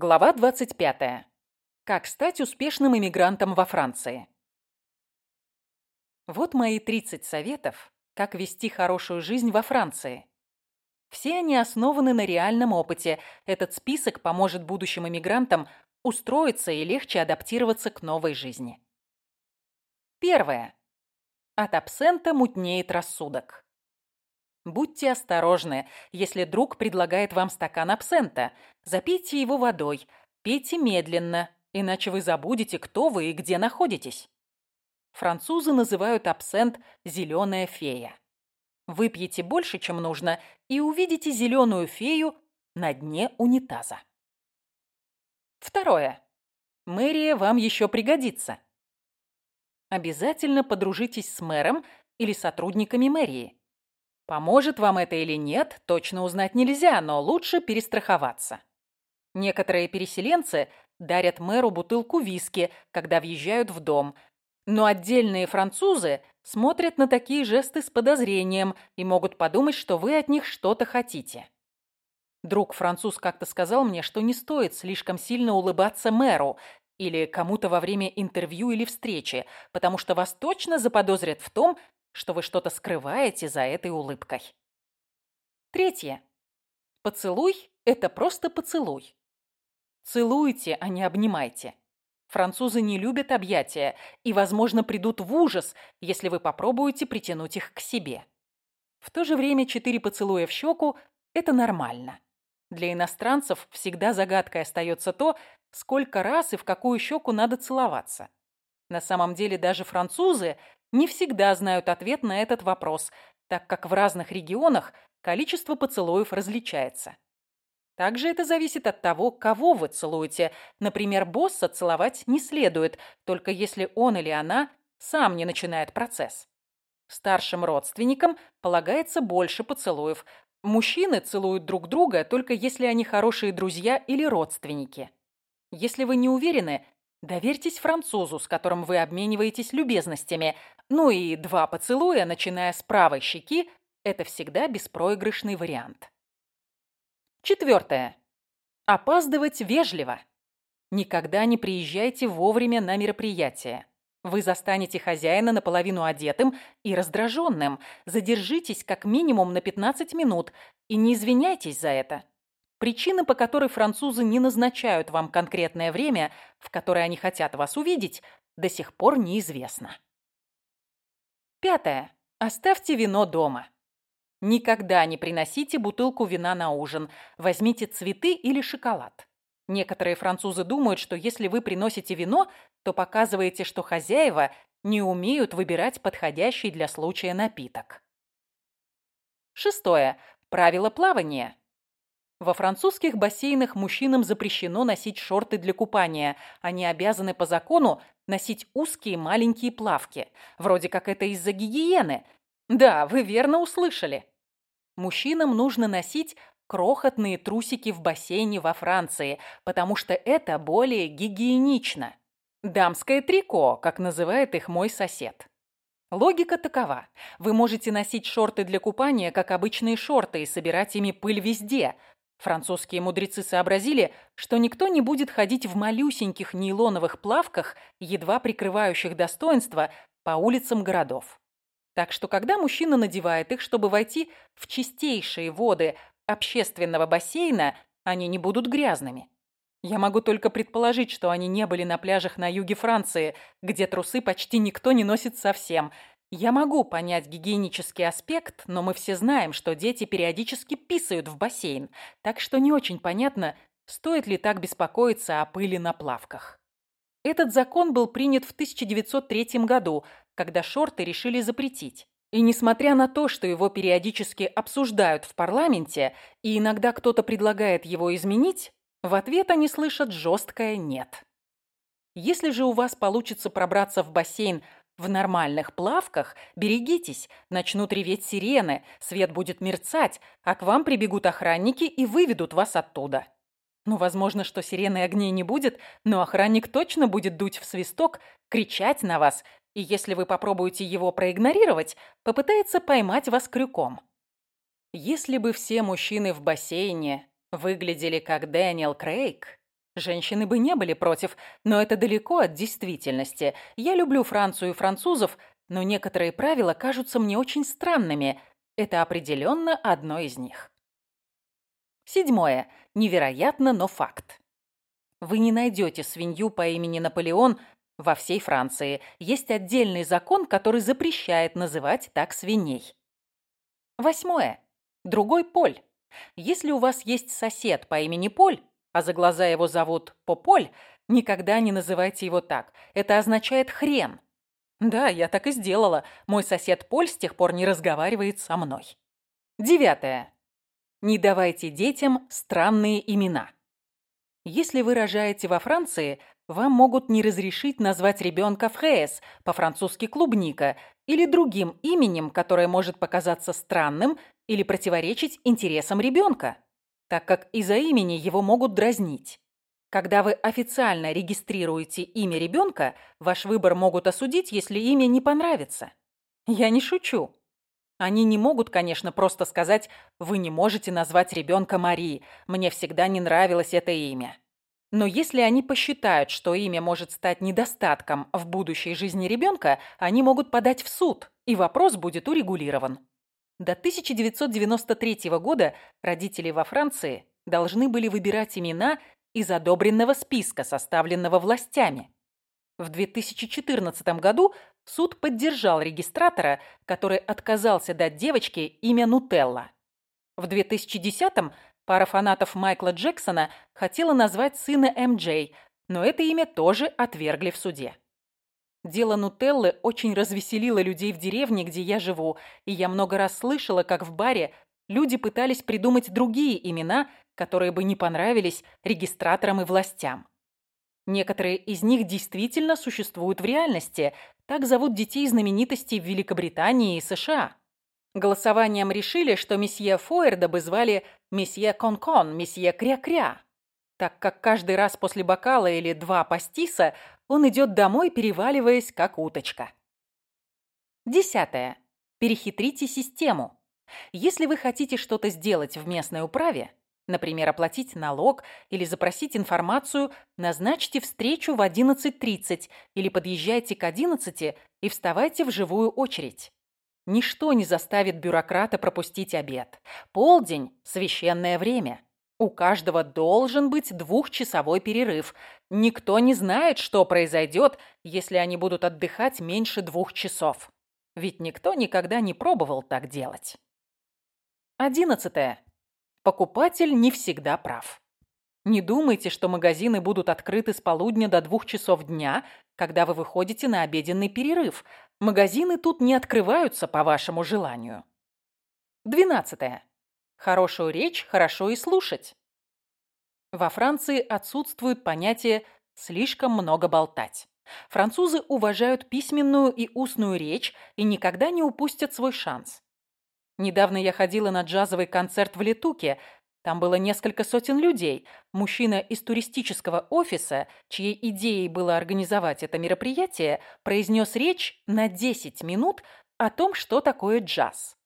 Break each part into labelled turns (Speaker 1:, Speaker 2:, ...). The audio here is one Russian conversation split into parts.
Speaker 1: Глава 25. Как стать успешным иммигрантом во Франции. Вот мои 30 советов, как вести хорошую жизнь во Франции. Все они основаны на реальном опыте. Этот список поможет будущим иммигрантам устроиться и легче адаптироваться к новой жизни. Первое. От абсента мутнеет рассудок. Будьте осторожны, если друг предлагает вам стакан абсента. Запейте его водой, пейте медленно, иначе вы забудете, кто вы и где находитесь. Французы называют абсент «зеленая фея». Выпьете больше, чем нужно, и увидите зеленую фею на дне унитаза. Второе. Мэрия вам еще пригодится. Обязательно подружитесь с мэром или сотрудниками мэрии. Поможет вам это или нет, точно узнать нельзя, но лучше перестраховаться. Некоторые переселенцы дарят мэру бутылку виски, когда въезжают в дом. Но отдельные французы смотрят на такие жесты с подозрением и могут подумать, что вы от них что-то хотите. Друг француз как-то сказал мне, что не стоит слишком сильно улыбаться мэру или кому-то во время интервью или встречи, потому что вас точно заподозрят в том, что вы что-то скрываете за этой улыбкой. Третье. Поцелуй – это просто поцелуй. Целуйте, а не обнимайте. Французы не любят объятия и, возможно, придут в ужас, если вы попробуете притянуть их к себе. В то же время четыре поцелуя в щеку – это нормально. Для иностранцев всегда загадкой остается то, сколько раз и в какую щеку надо целоваться. На самом деле даже французы не всегда знают ответ на этот вопрос, так как в разных регионах количество поцелуев различается. Также это зависит от того, кого вы целуете. Например, босса целовать не следует, только если он или она сам не начинает процесс. Старшим родственникам полагается больше поцелуев. Мужчины целуют друг друга только если они хорошие друзья или родственники. Если вы не уверены, доверьтесь французу, с которым вы обмениваетесь любезностями, ну и два поцелуя, начиная с правой щеки, это всегда беспроигрышный вариант. Четвертое. Опаздывать вежливо. Никогда не приезжайте вовремя на мероприятие. Вы застанете хозяина наполовину одетым и раздраженным. Задержитесь как минимум на 15 минут и не извиняйтесь за это. Причина, по которой французы не назначают вам конкретное время, в которое они хотят вас увидеть, до сих пор неизвестна. Пятое. Оставьте вино дома. Никогда не приносите бутылку вина на ужин. Возьмите цветы или шоколад. Некоторые французы думают, что если вы приносите вино, то показываете, что хозяева не умеют выбирать подходящий для случая напиток. Шестое. Правило плавания. Во французских бассейнах мужчинам запрещено носить шорты для купания. Они обязаны по закону носить узкие маленькие плавки. Вроде как это из-за гигиены. Да, вы верно услышали. Мужчинам нужно носить крохотные трусики в бассейне во Франции, потому что это более гигиенично. Дамское трико, как называет их мой сосед. Логика такова. Вы можете носить шорты для купания, как обычные шорты, и собирать ими пыль везде, Французские мудрецы сообразили, что никто не будет ходить в малюсеньких нейлоновых плавках, едва прикрывающих достоинства, по улицам городов. Так что, когда мужчина надевает их, чтобы войти в чистейшие воды общественного бассейна, они не будут грязными. Я могу только предположить, что они не были на пляжах на юге Франции, где трусы почти никто не носит совсем, я могу понять гигиенический аспект, но мы все знаем, что дети периодически писают в бассейн, так что не очень понятно, стоит ли так беспокоиться о пыли на плавках. Этот закон был принят в 1903 году, когда шорты решили запретить. И несмотря на то, что его периодически обсуждают в парламенте, и иногда кто-то предлагает его изменить, в ответ они слышат жесткое «нет». Если же у вас получится пробраться в бассейн в нормальных плавках берегитесь, начнут реветь сирены, свет будет мерцать, а к вам прибегут охранники и выведут вас оттуда. Ну, возможно, что сирены огней не будет, но охранник точно будет дуть в свисток, кричать на вас, и если вы попробуете его проигнорировать, попытается поймать вас крюком. Если бы все мужчины в бассейне выглядели как Дэниел Крейг, Женщины бы не были против, но это далеко от действительности. Я люблю Францию и французов, но некоторые правила кажутся мне очень странными. Это определенно одно из них. Седьмое. Невероятно, но факт. Вы не найдете свинью по имени Наполеон во всей Франции. Есть отдельный закон, который запрещает называть так свиней. Восьмое. Другой Поль. Если у вас есть сосед по имени Поль, а за глаза его зовут Пополь, никогда не называйте его так. Это означает «хрен». Да, я так и сделала. Мой сосед Поль с тех пор не разговаривает со мной. Девятое. Не давайте детям странные имена. Если вы рожаете во Франции, вам могут не разрешить назвать ребенка Фрейс, по-французски клубника, или другим именем, которое может показаться странным или противоречить интересам ребенка, так как из-за имени его могут дразнить. Когда вы официально регистрируете имя ребенка, ваш выбор могут осудить, если имя не понравится. Я не шучу. Они не могут, конечно, просто сказать «Вы не можете назвать ребенка Мари, мне всегда не нравилось это имя». Но если они посчитают, что имя может стать недостатком в будущей жизни ребенка, они могут подать в суд, и вопрос будет урегулирован. До 1993 года родители во Франции должны были выбирать имена из одобренного списка, составленного властями. В 2014 году суд поддержал регистратора, который отказался дать девочке имя Нутелла. В 2010-м пара фанатов Майкла Джексона хотела назвать сына МJ, но это имя тоже отвергли в суде. Дело Нутеллы очень развеселило людей в деревне, где я живу, и я много раз слышала, как в баре люди пытались придумать другие имена, которые бы не понравились регистраторам и властям. Некоторые из них действительно существуют в реальности. Так зовут детей знаменитостей в Великобритании и США. Голосованием решили, что месье Фойерда бы звали месье Кон-Кон, месье Кря-Кря, так как каждый раз после бокала или два пастиса он идет домой, переваливаясь, как уточка. Десятое. Перехитрите систему. Если вы хотите что-то сделать в местной управе, Например, оплатить налог или запросить информацию, назначьте встречу в 11.30 или подъезжайте к 11 и вставайте в живую очередь. Ничто не заставит бюрократа пропустить обед. Полдень – священное время. У каждого должен быть двухчасовой перерыв. Никто не знает, что произойдет, если они будут отдыхать меньше двух часов. Ведь никто никогда не пробовал так делать. Одиннадцатое. Покупатель не всегда прав. Не думайте, что магазины будут открыты с полудня до двух часов дня, когда вы выходите на обеденный перерыв. Магазины тут не открываются по вашему желанию. Двенадцатое. Хорошую речь хорошо и слушать. Во Франции отсутствует понятие «слишком много болтать». Французы уважают письменную и устную речь и никогда не упустят свой шанс. Недавно я ходила на джазовый концерт в Летуке. Там было несколько сотен людей. Мужчина из туристического офиса, чьей идеей было организовать это мероприятие, произнес речь на 10 минут о том, что такое джаз.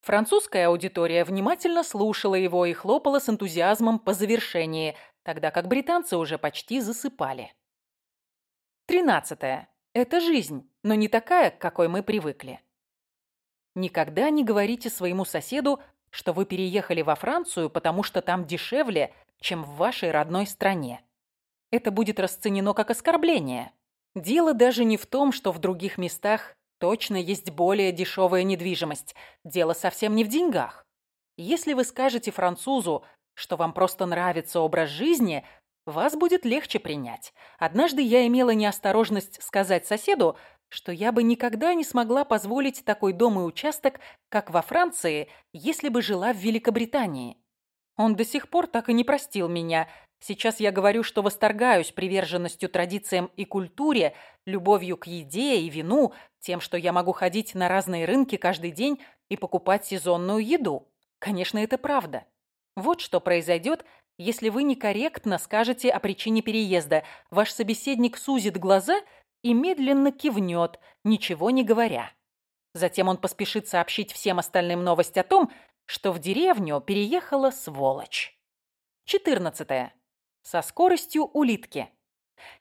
Speaker 1: Французская аудитория внимательно слушала его и хлопала с энтузиазмом по завершении, тогда как британцы уже почти засыпали. Тринадцатое. Это жизнь, но не такая, к какой мы привыкли. Никогда не говорите своему соседу, что вы переехали во Францию, потому что там дешевле, чем в вашей родной стране. Это будет расценено как оскорбление. Дело даже не в том, что в других местах точно есть более дешевая недвижимость. Дело совсем не в деньгах. Если вы скажете французу, что вам просто нравится образ жизни, вас будет легче принять. Однажды я имела неосторожность сказать соседу, что я бы никогда не смогла позволить такой дом и участок, как во Франции, если бы жила в Великобритании. Он до сих пор так и не простил меня. Сейчас я говорю, что восторгаюсь приверженностью традициям и культуре, любовью к еде и вину, тем, что я могу ходить на разные рынки каждый день и покупать сезонную еду. Конечно, это правда. Вот что произойдет, если вы некорректно скажете о причине переезда. Ваш собеседник сузит глаза – и медленно кивнет, ничего не говоря. Затем он поспешит сообщить всем остальным новость о том, что в деревню переехала сволочь. 14. Со скоростью улитки.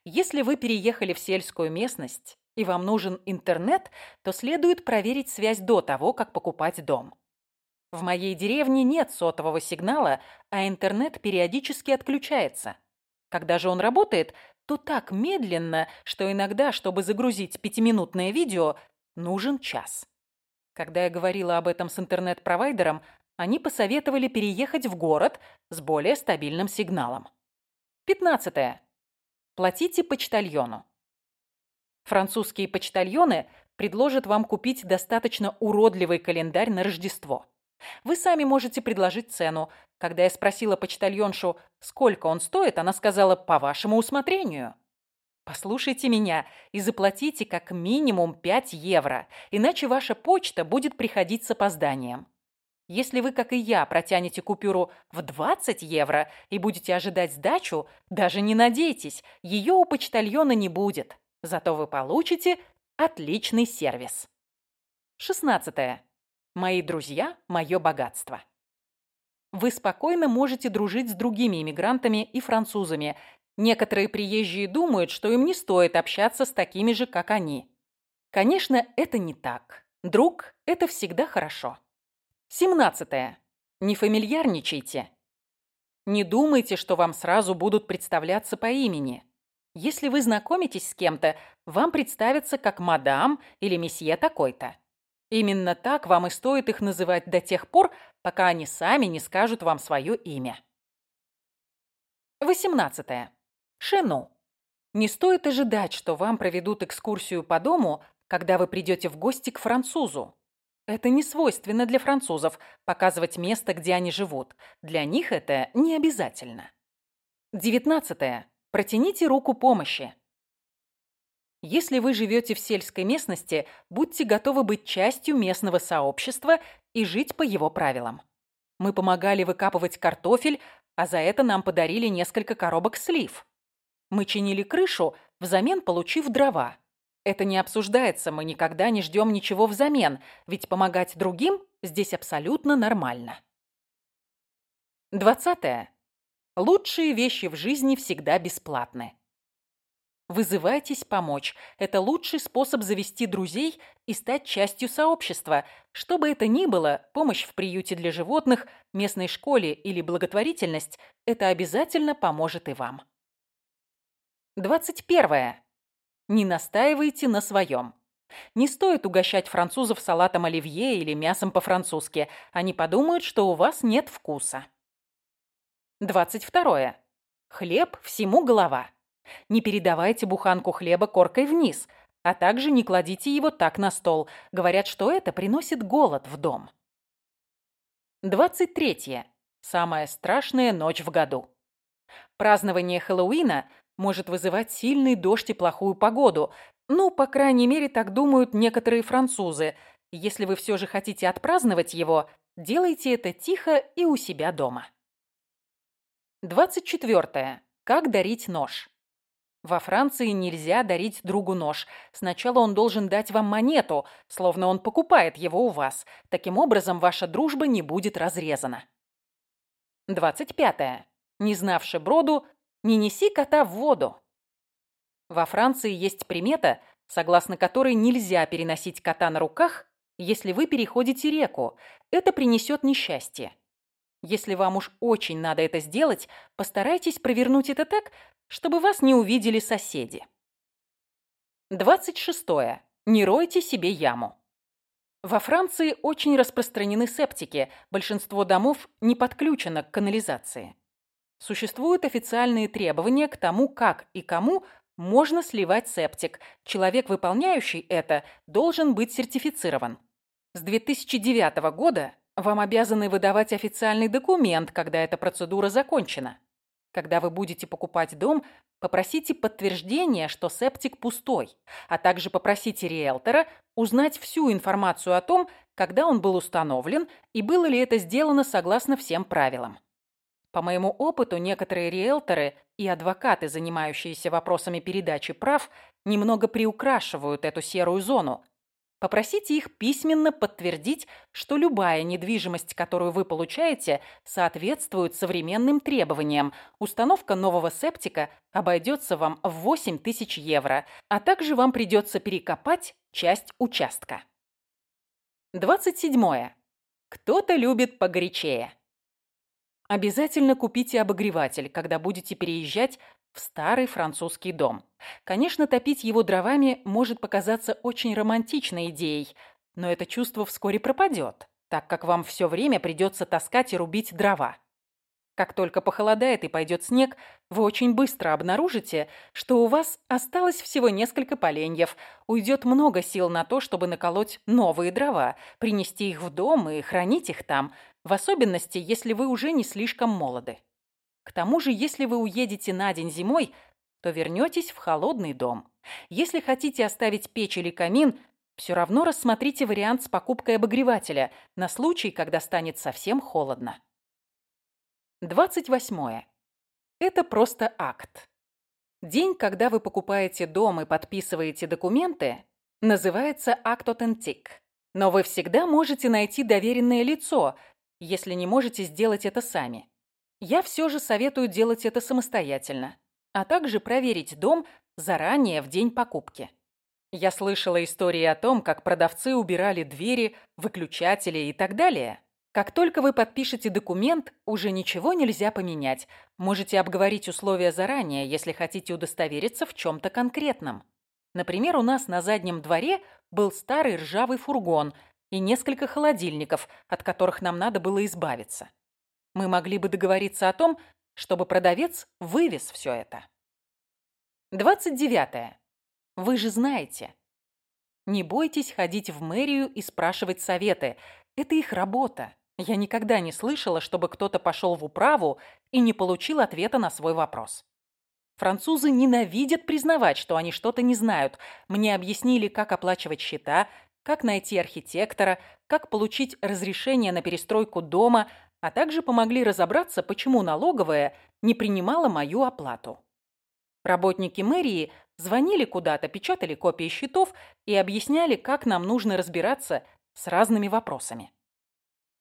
Speaker 1: Если вы переехали в сельскую местность и вам нужен интернет, то следует проверить связь до того, как покупать дом. В моей деревне нет сотового сигнала, а интернет периодически отключается. Когда же он работает, то так медленно, что иногда, чтобы загрузить пятиминутное видео, нужен час. Когда я говорила об этом с интернет-провайдером, они посоветовали переехать в город с более стабильным сигналом. 15. Платите почтальону. Французские почтальоны предложат вам купить достаточно уродливый календарь на Рождество. Вы сами можете предложить цену. Когда я спросила почтальоншу, сколько он стоит, она сказала «по вашему усмотрению». Послушайте меня и заплатите как минимум 5 евро, иначе ваша почта будет приходить с опозданием. Если вы, как и я, протянете купюру в 20 евро и будете ожидать сдачу, даже не надейтесь, ее у почтальона не будет. Зато вы получите отличный сервис. 16. Мои друзья – мое богатство. Вы спокойно можете дружить с другими иммигрантами и французами. Некоторые приезжие думают, что им не стоит общаться с такими же, как они. Конечно, это не так. Друг – это всегда хорошо. 17. Не фамильярничайте. Не думайте, что вам сразу будут представляться по имени. Если вы знакомитесь с кем-то, вам представятся как мадам или месье такой-то. Именно так вам и стоит их называть до тех пор, пока они сами не скажут вам свое имя. 18. Шену. Не стоит ожидать, что вам проведут экскурсию по дому, когда вы придете в гости к французу. Это не свойственно для французов показывать место, где они живут. Для них это не обязательно. 19. Протяните руку помощи. Если вы живете в сельской местности, будьте готовы быть частью местного сообщества и жить по его правилам. Мы помогали выкапывать картофель, а за это нам подарили несколько коробок слив. Мы чинили крышу, взамен получив дрова. Это не обсуждается, мы никогда не ждем ничего взамен, ведь помогать другим здесь абсолютно нормально. Двадцатое. Лучшие вещи в жизни всегда бесплатны. Вызывайтесь помочь. Это лучший способ завести друзей и стать частью сообщества. Что бы это ни было, помощь в приюте для животных, местной школе или благотворительность, это обязательно поможет и вам. 21. Не настаивайте на своем. Не стоит угощать французов салатом оливье или мясом по-французски. Они подумают, что у вас нет вкуса. 22. Хлеб всему голова. Не передавайте буханку хлеба коркой вниз, а также не кладите его так на стол. Говорят, что это приносит голод в дом. 23. Самая страшная ночь в году. Празднование Хэллоуина может вызывать сильный дождь и плохую погоду. Ну, по крайней мере, так думают некоторые французы. Если вы все же хотите отпраздновать его, делайте это тихо и у себя дома. 24. Как дарить нож? Во Франции нельзя дарить другу нож. Сначала он должен дать вам монету, словно он покупает его у вас. Таким образом, ваша дружба не будет разрезана. 25. Не знавши броду, не неси кота в воду. Во Франции есть примета, согласно которой нельзя переносить кота на руках, если вы переходите реку. Это принесет несчастье. Если вам уж очень надо это сделать, постарайтесь провернуть это так, чтобы вас не увидели соседи. 26. Не ройте себе яму. Во Франции очень распространены септики, большинство домов не подключено к канализации. Существуют официальные требования к тому, как и кому можно сливать септик. Человек, выполняющий это, должен быть сертифицирован. С 2009 года вам обязаны выдавать официальный документ, когда эта процедура закончена. Когда вы будете покупать дом, попросите подтверждение, что септик пустой, а также попросите риэлтора узнать всю информацию о том, когда он был установлен и было ли это сделано согласно всем правилам. По моему опыту, некоторые риэлторы и адвокаты, занимающиеся вопросами передачи прав, немного приукрашивают эту серую зону. Попросите их письменно подтвердить, что любая недвижимость, которую вы получаете, соответствует современным требованиям. Установка нового септика обойдется вам в 8 тысяч евро, а также вам придется перекопать часть участка. 27. Кто-то любит погорячее. Обязательно купите обогреватель, когда будете переезжать в старый французский дом. Конечно, топить его дровами может показаться очень романтичной идеей, но это чувство вскоре пропадет, так как вам все время придется таскать и рубить дрова. Как только похолодает и пойдет снег, вы очень быстро обнаружите, что у вас осталось всего несколько поленьев. Уйдет много сил на то, чтобы наколоть новые дрова, принести их в дом и хранить их там, в особенности, если вы уже не слишком молоды. К тому же, если вы уедете на день зимой, то вернетесь в холодный дом. Если хотите оставить печь или камин, все равно рассмотрите вариант с покупкой обогревателя на случай, когда станет совсем холодно. 28. Это просто акт. День, когда вы покупаете дом и подписываете документы, называется акт аутентик. Но вы всегда можете найти доверенное лицо, если не можете сделать это сами. Я все же советую делать это самостоятельно, а также проверить дом заранее в день покупки. Я слышала истории о том, как продавцы убирали двери, выключатели и так далее. Как только вы подпишете документ, уже ничего нельзя поменять. Можете обговорить условия заранее, если хотите удостовериться в чем-то конкретном. Например, у нас на заднем дворе был старый ржавый фургон и несколько холодильников, от которых нам надо было избавиться. Мы могли бы договориться о том, чтобы продавец вывез все это. 29. Вы же знаете. Не бойтесь ходить в мэрию и спрашивать советы. Это их работа. Я никогда не слышала, чтобы кто-то пошел в управу и не получил ответа на свой вопрос. Французы ненавидят признавать, что они что-то не знают. Мне объяснили, как оплачивать счета, как найти архитектора, как получить разрешение на перестройку дома, а также помогли разобраться, почему налоговая не принимала мою оплату. Работники мэрии звонили куда-то, печатали копии счетов и объясняли, как нам нужно разбираться с разными вопросами.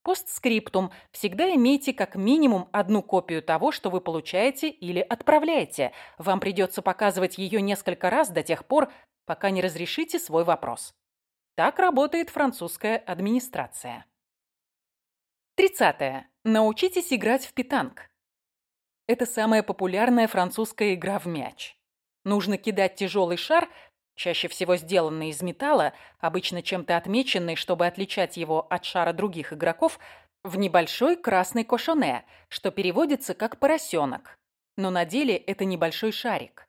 Speaker 1: Постскриптум. Всегда имейте как минимум одну копию того, что вы получаете или отправляете. Вам придется показывать ее несколько раз до тех пор, пока не разрешите свой вопрос. Так работает французская администрация. 30. Научитесь играть в питанг. Это самая популярная французская игра в мяч. Нужно кидать тяжелый шар, чаще всего сделанный из металла, обычно чем-то отмеченный, чтобы отличать его от шара других игроков, в небольшой красный кошоне, что переводится как «поросенок». Но на деле это небольшой шарик.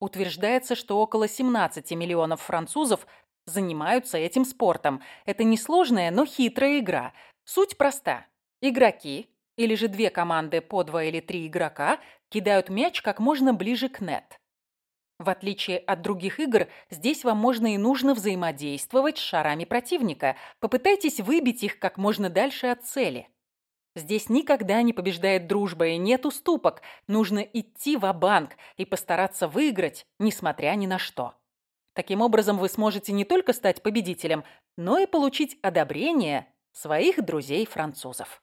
Speaker 1: Утверждается, что около 17 миллионов французов занимаются этим спортом. Это несложная, но хитрая игра, Суть проста. Игроки, или же две команды по два или три игрока, кидают мяч как можно ближе к нет. В отличие от других игр, здесь вам можно и нужно взаимодействовать с шарами противника. Попытайтесь выбить их как можно дальше от цели. Здесь никогда не побеждает дружба и нет уступок. Нужно идти в банк и постараться выиграть, несмотря ни на что. Таким образом, вы сможете не только стать победителем, но и получить одобрение своих друзей-французов.